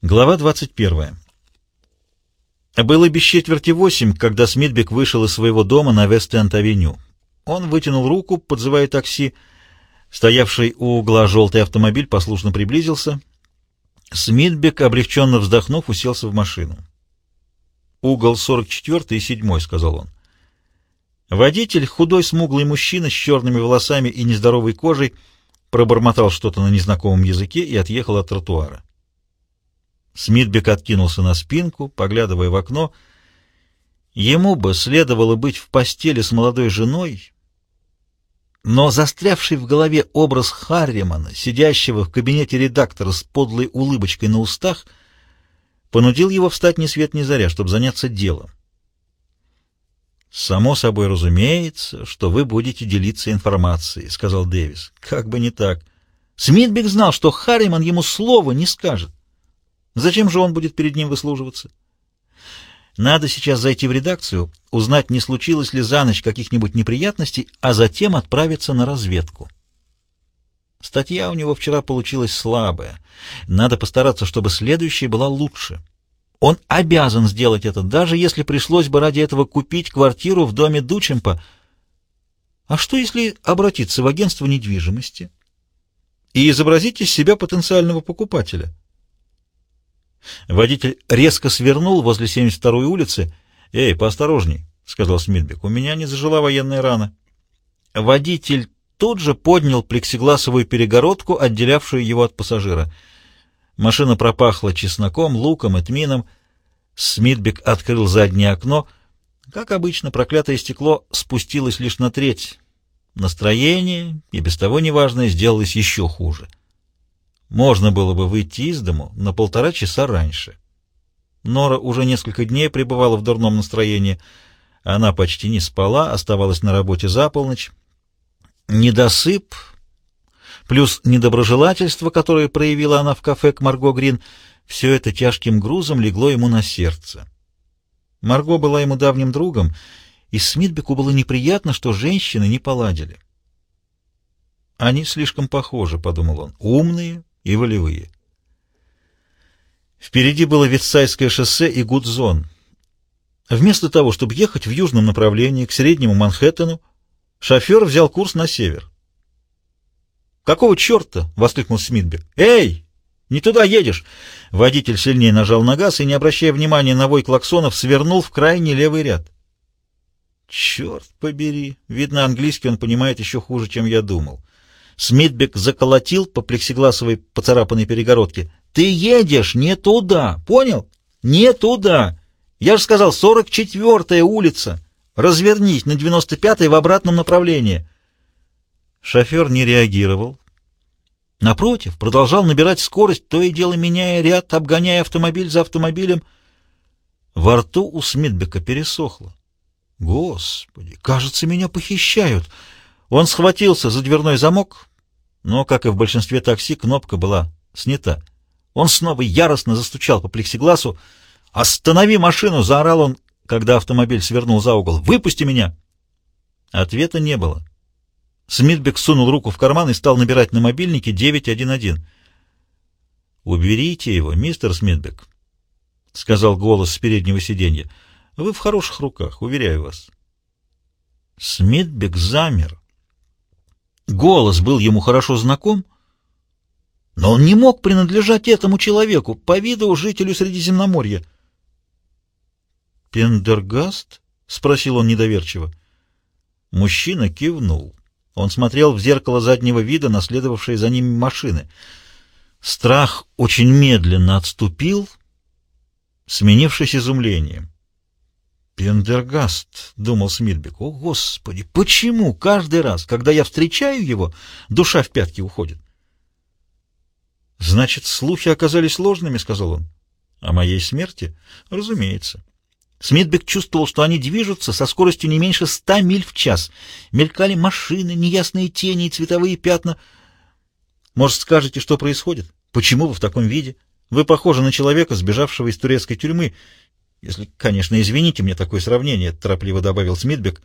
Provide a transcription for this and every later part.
Глава 21. Было без четверти восемь, когда Смитбек вышел из своего дома на Вест-Энд-авеню. Он вытянул руку, подзывая такси. Стоявший у угла желтый автомобиль послушно приблизился. Смитбек, облегченно вздохнув, уселся в машину. «Угол 44 и 7 сказал он. Водитель, худой смуглый мужчина с черными волосами и нездоровой кожей, пробормотал что-то на незнакомом языке и отъехал от тротуара. Смитбек откинулся на спинку, поглядывая в окно. Ему бы следовало быть в постели с молодой женой, но застрявший в голове образ Харримана, сидящего в кабинете редактора с подлой улыбочкой на устах, понудил его встать ни свет ни заря, чтобы заняться делом. «Само собой разумеется, что вы будете делиться информацией», — сказал Дэвис. «Как бы не так. Смитбек знал, что Харриман ему слова не скажет. Зачем же он будет перед ним выслуживаться? Надо сейчас зайти в редакцию, узнать, не случилось ли за ночь каких-нибудь неприятностей, а затем отправиться на разведку. Статья у него вчера получилась слабая. Надо постараться, чтобы следующая была лучше. Он обязан сделать это, даже если пришлось бы ради этого купить квартиру в доме Дучемпа. А что, если обратиться в агентство недвижимости и изобразить из себя потенциального покупателя? Водитель резко свернул возле 72-й улицы. «Эй, поосторожней», — сказал Смитбек, — «у меня не зажила военная рана». Водитель тут же поднял плексигласовую перегородку, отделявшую его от пассажира. Машина пропахла чесноком, луком и тмином. Смитбек открыл заднее окно. Как обычно, проклятое стекло спустилось лишь на треть. Настроение, и без того неважное, сделалось еще хуже. Можно было бы выйти из дому на полтора часа раньше. Нора уже несколько дней пребывала в дурном настроении. Она почти не спала, оставалась на работе за полночь. Недосып, плюс недоброжелательство, которое проявила она в кафе к Марго Грин, все это тяжким грузом легло ему на сердце. Марго была ему давним другом, и Смитбеку было неприятно, что женщины не поладили. «Они слишком похожи», — подумал он, — «умные, и волевые. Впереди было Ветсайское шоссе и Гудзон. Вместо того, чтобы ехать в южном направлении, к среднему Манхэттену, шофер взял курс на север. «Какого черта?» — воскликнул Смитбек. «Эй! Не туда едешь!» Водитель сильнее нажал на газ и, не обращая внимания на вой клаксонов, свернул в крайний левый ряд. «Черт побери! Видно, английский он понимает еще хуже, чем я думал». Смитбек заколотил по плексигласовой поцарапанной перегородке. «Ты едешь не туда, понял? Не туда! Я же сказал, 44-я улица! Развернись на 95-й в обратном направлении!» Шофер не реагировал. Напротив, продолжал набирать скорость, то и дело меняя ряд, обгоняя автомобиль за автомобилем. Во рту у Смитбека пересохло. «Господи, кажется, меня похищают!» Он схватился за дверной замок, но, как и в большинстве такси, кнопка была снята. Он снова яростно застучал по плексигласу. «Останови машину!» — заорал он, когда автомобиль свернул за угол. «Выпусти меня!» Ответа не было. Смитбек сунул руку в карман и стал набирать на мобильнике 911. «Уберите его, мистер Смитбек», — сказал голос с переднего сиденья. «Вы в хороших руках, уверяю вас». Смитбек замер. Голос был ему хорошо знаком, но он не мог принадлежать этому человеку, по виду жителю Средиземноморья. «Пендергаст?» — спросил он недоверчиво. Мужчина кивнул. Он смотрел в зеркало заднего вида, наследовавшие за ними машины. Страх очень медленно отступил, сменившись изумлением. «Пендергаст», — думал Смитбек, — «о, Господи, почему каждый раз, когда я встречаю его, душа в пятки уходит?» «Значит, слухи оказались ложными», — сказал он. «О моей смерти?» «Разумеется». Смитбек чувствовал, что они движутся со скоростью не меньше ста миль в час. Мелькали машины, неясные тени и цветовые пятна. «Может, скажете, что происходит? Почему вы в таком виде? Вы похожи на человека, сбежавшего из турецкой тюрьмы, если, конечно, извините мне такое сравнение, — торопливо добавил Смитбек.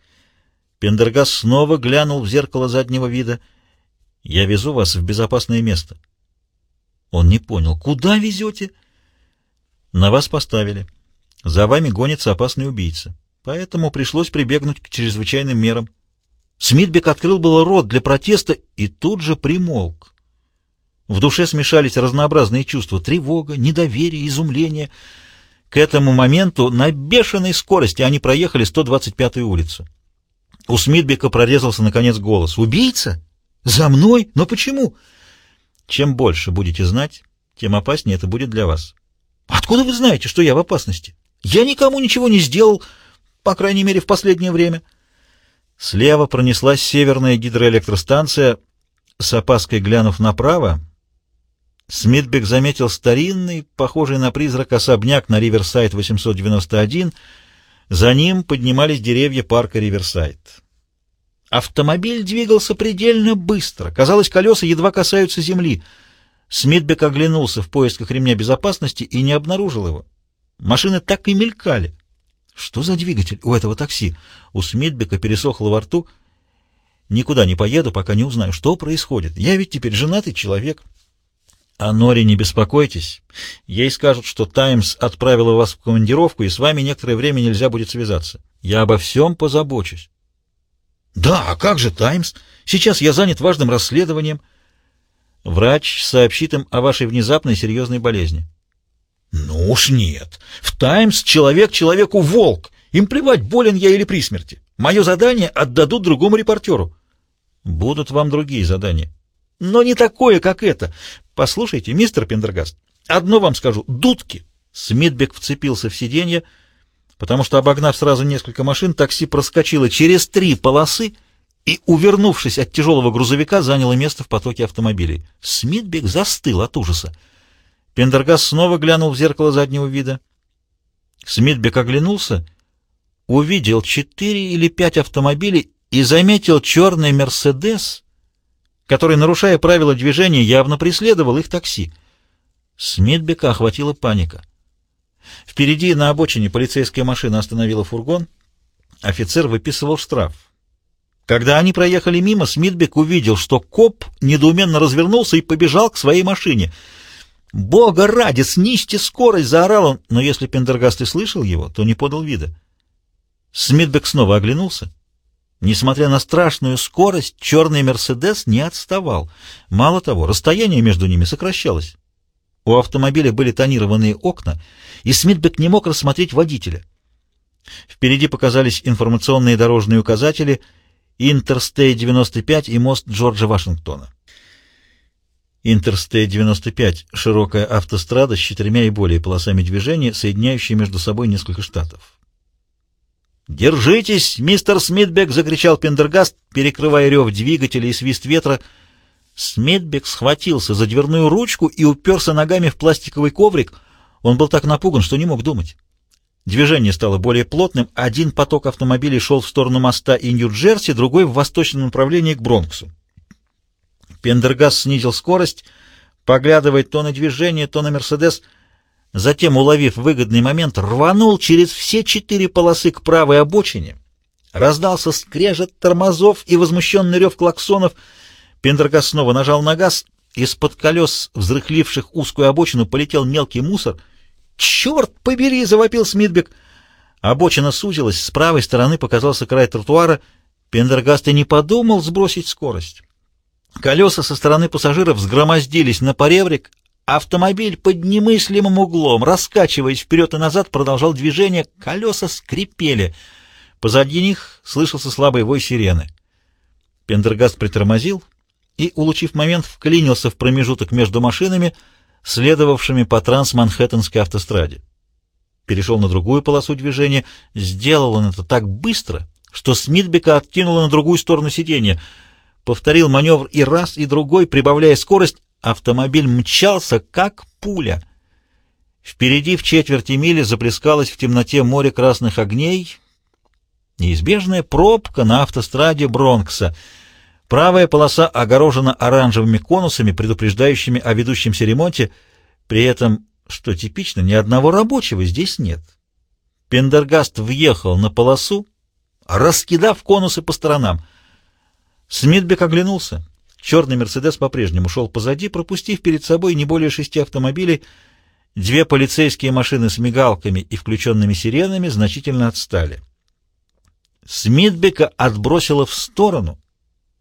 Пендергас снова глянул в зеркало заднего вида. — Я везу вас в безопасное место. Он не понял. — Куда везете? На вас поставили. За вами гонится опасный убийца. Поэтому пришлось прибегнуть к чрезвычайным мерам. Смитбек открыл было рот для протеста и тут же примолк. В душе смешались разнообразные чувства — тревога, недоверие, изумление. К этому моменту на бешеной скорости они проехали 125-ю улицу. У Смитбека прорезался, наконец, голос. «Убийца? За мной? Но почему?» «Чем больше будете знать, тем опаснее это будет для вас». «Откуда вы знаете, что я в опасности? Я никому ничего не сделал, по крайней мере, в последнее время». Слева пронеслась северная гидроэлектростанция. С опаской глянув направо, Смитбек заметил старинный, похожий на призрак особняк на Риверсайд 891. За ним поднимались деревья парка Риверсайд. Автомобиль двигался предельно быстро. Казалось, колеса едва касаются земли. Смитбек оглянулся в поисках ремня безопасности и не обнаружил его. Машины так и мелькали. Что за двигатель у этого такси? У Смитбека пересохло во рту. Никуда не поеду, пока не узнаю, что происходит. Я ведь теперь женатый человек. О Норе не беспокойтесь. Ей скажут, что «Таймс» отправила вас в командировку, и с вами некоторое время нельзя будет связаться. Я обо всем позабочусь. Да, а как же «Таймс»? Сейчас я занят важным расследованием. Врач сообщит им о вашей внезапной серьезной болезни. Ну уж нет. В «Таймс» человек человеку волк. Им плевать, болен я или при смерти. Мое задание отдадут другому репортеру. Будут вам другие задания. Но не такое, как это. Послушайте, мистер Пендергаст, одно вам скажу. Дудки. Смитбек вцепился в сиденье, потому что, обогнав сразу несколько машин, такси проскочило через три полосы и, увернувшись от тяжелого грузовика, заняло место в потоке автомобилей. Смитбек застыл от ужаса. Пендергаст снова глянул в зеркало заднего вида. Смитбек оглянулся, увидел четыре или пять автомобилей и заметил черный «Мерседес», который, нарушая правила движения, явно преследовал их такси. Смитбека охватила паника. Впереди на обочине полицейская машина остановила фургон. Офицер выписывал штраф. Когда они проехали мимо, Смитбек увидел, что коп недоуменно развернулся и побежал к своей машине — «Бога ради, снизьте скорость!» — заорал он, но если Пендергаст и слышал его, то не подал вида. Смитбек снова оглянулся. Несмотря на страшную скорость, черный «Мерседес» не отставал. Мало того, расстояние между ними сокращалось. У автомобиля были тонированные окна, и Смитбек не мог рассмотреть водителя. Впереди показались информационные дорожные указатели «Интерстейт-95» и мост Джорджа Вашингтона. Интерстейт-95 — широкая автострада с четырьмя и более полосами движения, соединяющая между собой несколько штатов. «Держитесь, мистер Смитбек!» — закричал Пендергаст, перекрывая рев двигателя и свист ветра. Смитбек схватился за дверную ручку и уперся ногами в пластиковый коврик. Он был так напуган, что не мог думать. Движение стало более плотным. Один поток автомобилей шел в сторону моста и Нью-Джерси, другой — в восточном направлении к Бронксу. Пендергаст снизил скорость, поглядывая то на движение, то на «Мерседес». Затем, уловив выгодный момент, рванул через все четыре полосы к правой обочине. Раздался скрежет тормозов и возмущенный рев клаксонов. Пендергаст снова нажал на газ. Из-под колес, взрыхливших узкую обочину, полетел мелкий мусор. «Черт побери!» — завопил Смитбек. Обочина сузилась, с правой стороны показался край тротуара. Пендергаст и не подумал сбросить скорость. Колеса со стороны пассажиров сгромоздились на поребрик, автомобиль под немыслимым углом, раскачиваясь вперед и назад, продолжал движение, колеса скрипели. Позади них слышался слабый вой сирены. Пендергаст притормозил и, улучив момент, вклинился в промежуток между машинами, следовавшими по Транс-Манхэттенской автостраде. Перешел на другую полосу движения, сделал он это так быстро, что Смитбека откинуло на другую сторону сиденья — повторил маневр и раз, и другой, прибавляя скорость. Автомобиль мчался, как пуля. Впереди в четверти мили заплескалось в темноте море красных огней. Неизбежная пробка на автостраде Бронкса. Правая полоса огорожена оранжевыми конусами, предупреждающими о ведущемся ремонте. При этом, что типично, ни одного рабочего здесь нет. Пендергаст въехал на полосу, раскидав конусы по сторонам — Смитбек оглянулся. Черный «Мерседес» по-прежнему шел позади, пропустив перед собой не более шести автомобилей. Две полицейские машины с мигалками и включенными сиренами значительно отстали. Смитбека отбросило в сторону.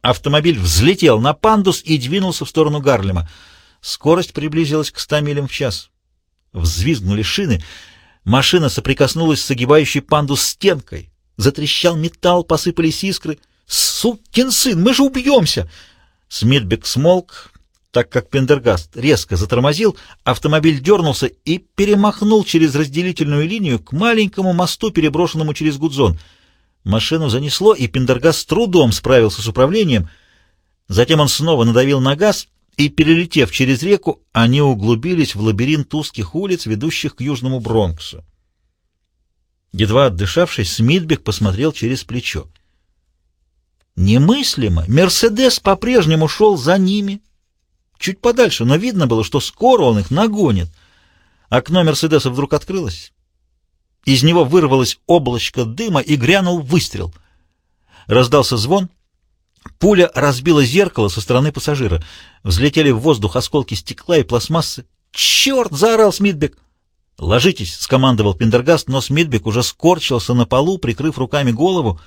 Автомобиль взлетел на пандус и двинулся в сторону Гарлема. Скорость приблизилась к 100 милям в час. Взвизгнули шины. Машина соприкоснулась с огибающей пандус стенкой. Затрещал металл, посыпались искры. «Сукин сын, мы же убьемся!» Смитбек смолк, так как Пендергаст резко затормозил, автомобиль дернулся и перемахнул через разделительную линию к маленькому мосту, переброшенному через Гудзон. Машину занесло, и Пендергаст с трудом справился с управлением. Затем он снова надавил на газ, и, перелетев через реку, они углубились в лабиринт узких улиц, ведущих к Южному Бронксу. Едва отдышавшись, Смитбек посмотрел через плечо. Немыслимо! Мерседес по-прежнему шел за ними, чуть подальше, но видно было, что скоро он их нагонит. Окно Мерседеса вдруг открылось. Из него вырвалось облачко дыма и грянул выстрел. Раздался звон. Пуля разбила зеркало со стороны пассажира. Взлетели в воздух осколки стекла и пластмассы. «Черт!» — заорал Смитбек. «Ложитесь!» — скомандовал Пендергаст, но Смитбек уже скорчился на полу, прикрыв руками голову.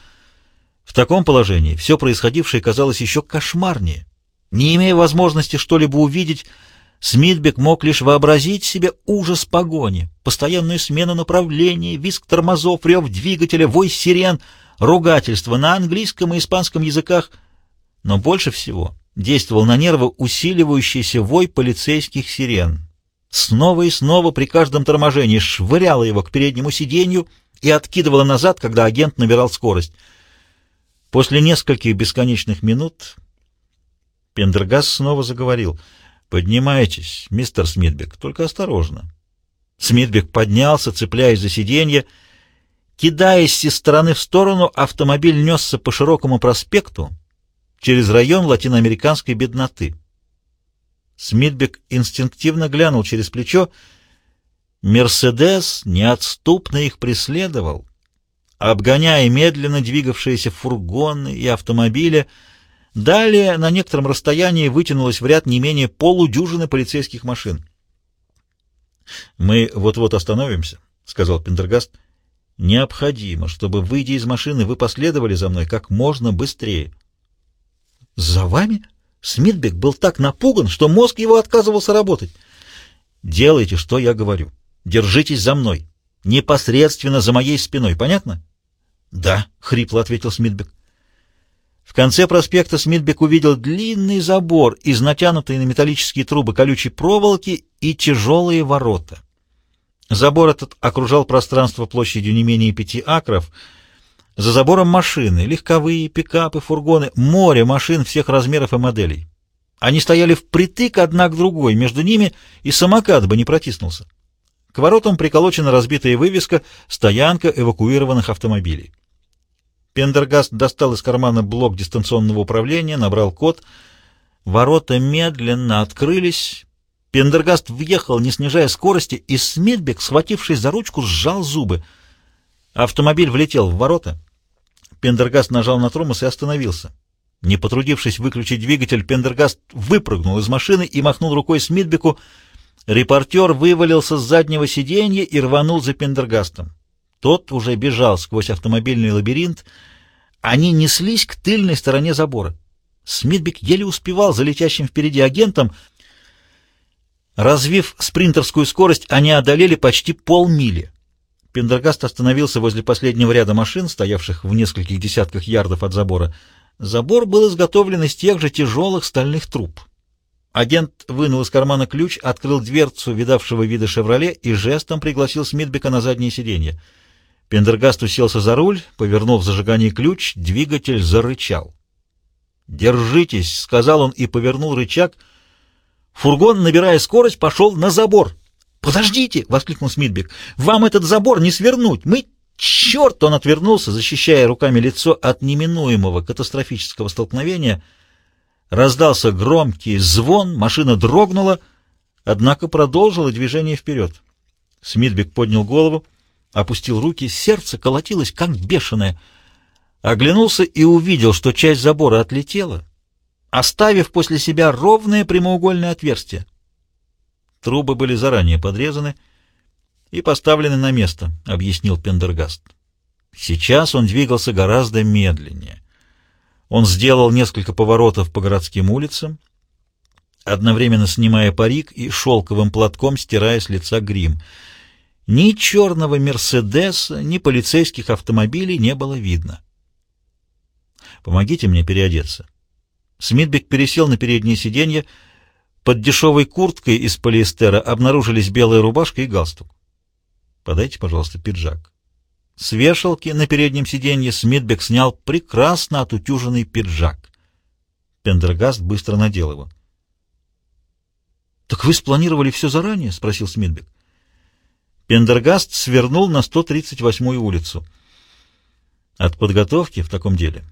В таком положении все происходившее казалось еще кошмарнее. Не имея возможности что-либо увидеть, Смитбек мог лишь вообразить себе ужас погони, постоянную смену направления, визг тормозов, рев двигателя, вой сирен, ругательство на английском и испанском языках. Но больше всего действовал на нервы усиливающийся вой полицейских сирен. Снова и снова при каждом торможении швыряло его к переднему сиденью и откидывало назад, когда агент набирал скорость. После нескольких бесконечных минут Пендергас снова заговорил. «Поднимайтесь, мистер Смитбек, только осторожно». Смитбек поднялся, цепляясь за сиденье. Кидаясь из стороны в сторону, автомобиль несся по широкому проспекту через район латиноамериканской бедноты. Смитбек инстинктивно глянул через плечо. «Мерседес» неотступно их преследовал, обгоняя медленно двигавшиеся фургоны и автомобили, Далее на некотором расстоянии вытянулось в ряд не менее полудюжины полицейских машин. «Мы вот-вот остановимся», — сказал Пендергаст. «Необходимо, чтобы, выйдя из машины, вы последовали за мной как можно быстрее». «За вами?» Смитбек был так напуган, что мозг его отказывался работать. «Делайте, что я говорю. Держитесь за мной. Непосредственно за моей спиной. Понятно?» «Да», — хрипло ответил Смитбек. В конце проспекта Смитбек увидел длинный забор из натянутой на металлические трубы колючей проволоки и тяжелые ворота. Забор этот окружал пространство площадью не менее пяти акров. За забором машины, легковые, пикапы, фургоны, море машин всех размеров и моделей. Они стояли впритык одна к другой, между ними и самокат бы не протиснулся. К воротам приколочена разбитая вывеска «Стоянка эвакуированных автомобилей». Пендергаст достал из кармана блок дистанционного управления, набрал код. Ворота медленно открылись. Пендергаст въехал, не снижая скорости, и Смитбек, схватившись за ручку, сжал зубы. Автомобиль влетел в ворота. Пендергаст нажал на тормоз и остановился. Не потрудившись выключить двигатель, Пендергаст выпрыгнул из машины и махнул рукой Смитбеку. Репортер вывалился с заднего сиденья и рванул за Пендергастом. Тот уже бежал сквозь автомобильный лабиринт. Они неслись к тыльной стороне забора. Смитбек еле успевал за летящим впереди агентом. Развив спринтерскую скорость, они одолели почти полмили. Пендергаст остановился возле последнего ряда машин, стоявших в нескольких десятках ярдов от забора. Забор был изготовлен из тех же тяжелых стальных труб. Агент вынул из кармана ключ, открыл дверцу видавшего вида «Шевроле» и жестом пригласил Смитбека на заднее сиденье. Пендергаст уселся за руль, повернул в зажигание ключ, двигатель зарычал. «Держитесь!» — сказал он и повернул рычаг. Фургон, набирая скорость, пошел на забор. «Подождите!» — воскликнул Смитбек. «Вам этот забор не свернуть! Мы...» «Черт!» — он отвернулся, защищая руками лицо от неминуемого катастрофического столкновения. Раздался громкий звон, машина дрогнула, однако продолжила движение вперед. Смитбек поднял голову опустил руки, сердце колотилось, как бешеное. Оглянулся и увидел, что часть забора отлетела, оставив после себя ровное прямоугольное отверстие. Трубы были заранее подрезаны и поставлены на место, — объяснил Пендергаст. Сейчас он двигался гораздо медленнее. Он сделал несколько поворотов по городским улицам, одновременно снимая парик и шелковым платком стирая с лица грим. Ни черного «Мерседеса», ни полицейских автомобилей не было видно. «Помогите мне переодеться». Смитбек пересел на переднее сиденье. Под дешевой курткой из полиэстера обнаружились белая рубашка и галстук. «Подайте, пожалуйста, пиджак». С вешалки на переднем сиденье Смитбек снял прекрасно отутюженный пиджак. Пендергаст быстро надел его. — Так вы спланировали все заранее? — спросил Смитбек. Пендергаст свернул на 138-ю улицу. От подготовки в таком деле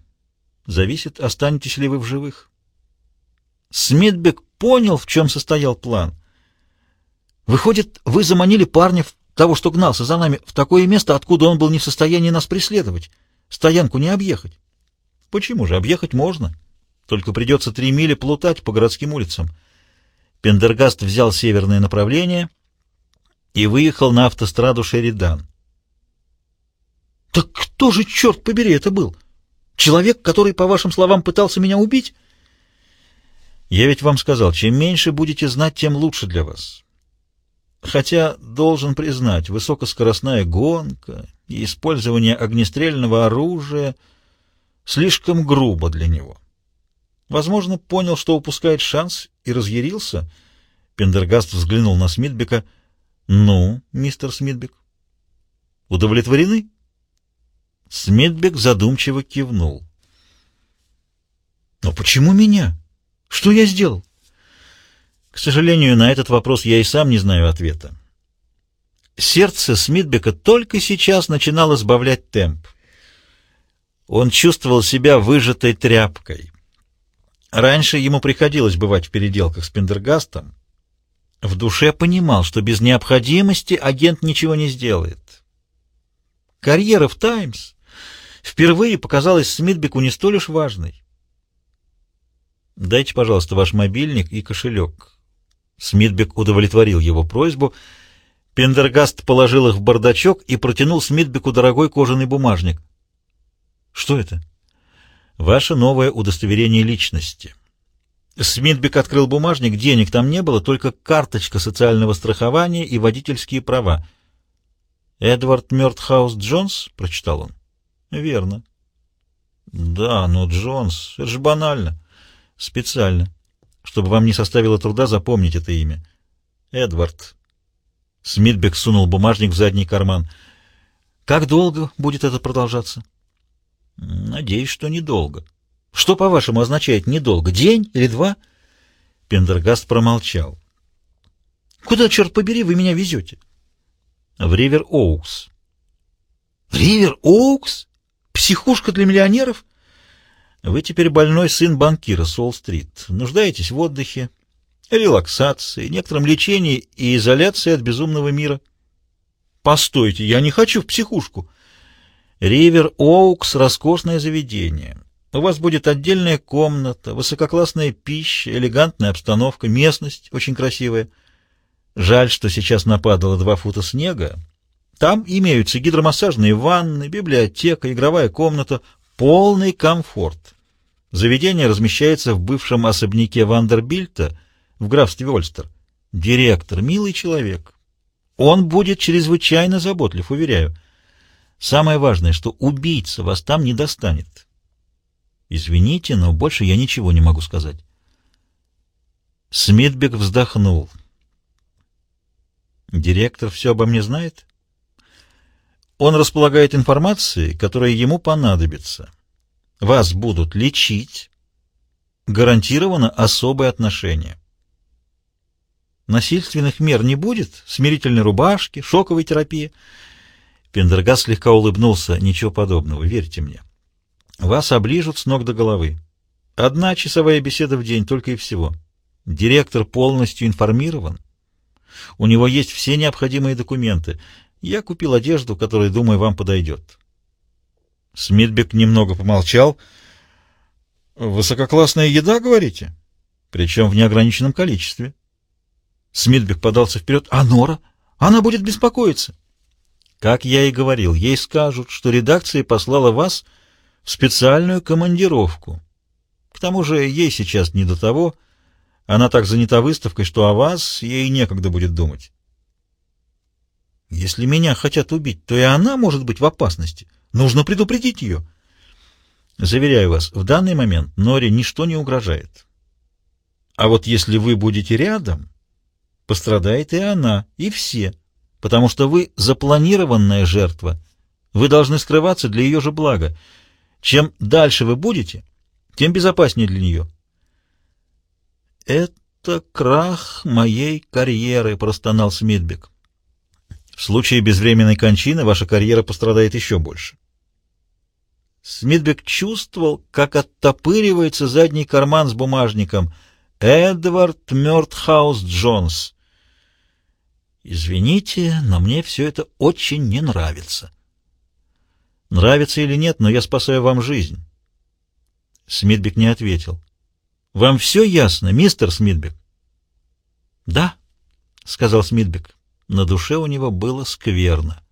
зависит, останетесь ли вы в живых. Смитбек понял, в чем состоял план. Выходит, вы заманили парня в того, что гнался за нами, в такое место, откуда он был не в состоянии нас преследовать. Стоянку не объехать. Почему же? Объехать можно. Только придется три мили плутать по городским улицам. Пендергаст взял северное направление и выехал на автостраду Шеридан. «Так кто же, черт побери, это был? Человек, который, по вашим словам, пытался меня убить?» «Я ведь вам сказал, чем меньше будете знать, тем лучше для вас. Хотя, должен признать, высокоскоростная гонка и использование огнестрельного оружия слишком грубо для него. Возможно, понял, что упускает шанс, и разъярился. Пендергаст взглянул на Смитбека. «Ну, мистер Смитбек, удовлетворены?» Смитбек задумчиво кивнул. «Но почему меня? Что я сделал?» К сожалению, на этот вопрос я и сам не знаю ответа. Сердце Смитбека только сейчас начинало сбавлять темп. Он чувствовал себя выжатой тряпкой. Раньше ему приходилось бывать в переделках с Пендергастом. В душе понимал, что без необходимости агент ничего не сделает. Карьера в «Таймс» впервые показалась Смитбеку не столь уж важной. «Дайте, пожалуйста, ваш мобильник и кошелек», Смитбек удовлетворил его просьбу. Пендергаст положил их в бардачок и протянул Смитбеку дорогой кожаный бумажник. «Что это?» «Ваше новое удостоверение личности». Смитбек открыл бумажник, денег там не было, только карточка социального страхования и водительские права. «Эдвард Мёртхаус Джонс?» — прочитал он. «Верно». «Да, но Джонс, это же банально». «Специально» чтобы вам не составило труда запомнить это имя. Эдвард. Смитбек сунул бумажник в задний карман. Как долго будет это продолжаться? Надеюсь, что недолго. Что, по-вашему, означает недолго? День или два? Пендергаст промолчал. Куда, черт побери, вы меня везете? В Ривер-Оукс. Ривер-Оукс? Психушка для миллионеров? Вы теперь больной сын банкира Солл-стрит. Нуждаетесь в отдыхе, релаксации, некотором лечении и изоляции от безумного мира. Постойте, я не хочу в психушку. Ривер Оукс — роскошное заведение. У вас будет отдельная комната, высококлассная пища, элегантная обстановка, местность очень красивая. Жаль, что сейчас нападало два фута снега. Там имеются гидромассажные ванны, библиотека, игровая комната, полный комфорт. Заведение размещается в бывшем особняке Вандербильта в графстве Ольстер. Директор, милый человек. Он будет чрезвычайно заботлив, уверяю. Самое важное, что убийца вас там не достанет. Извините, но больше я ничего не могу сказать. Смитбек вздохнул. Директор все обо мне знает? Он располагает информацией, которая ему понадобится. Вас будут лечить. Гарантировано особое отношение. Насильственных мер не будет? Смирительной рубашки, шоковой терапии? Пендергас слегка улыбнулся. Ничего подобного, верьте мне. Вас оближут с ног до головы. Одна часовая беседа в день, только и всего. Директор полностью информирован. У него есть все необходимые документы. Я купил одежду, которая, думаю, вам подойдет. Смитбек немного помолчал. «Высококлассная еда, говорите? Причем в неограниченном количестве». Смитбек подался вперед. «А Нора? Она будет беспокоиться!» «Как я и говорил, ей скажут, что редакция послала вас в специальную командировку. К тому же ей сейчас не до того. Она так занята выставкой, что о вас ей некогда будет думать». «Если меня хотят убить, то и она может быть в опасности. Нужно предупредить ее». «Заверяю вас, в данный момент Норе ничто не угрожает. А вот если вы будете рядом...» пострадает и она, и все, потому что вы запланированная жертва. Вы должны скрываться для ее же блага. Чем дальше вы будете, тем безопаснее для нее. «Это крах моей карьеры», — простонал Смитбек. «В случае безвременной кончины ваша карьера пострадает еще больше». Смитбек чувствовал, как оттопыривается задний карман с бумажником. «Эдвард Мёртхаус Джонс». Извините, но мне все это очень не нравится. Нравится или нет, но я спасаю вам жизнь. Смитбек не ответил. Вам все ясно, мистер Смитбек? Да, сказал Смитбек. На душе у него было скверно.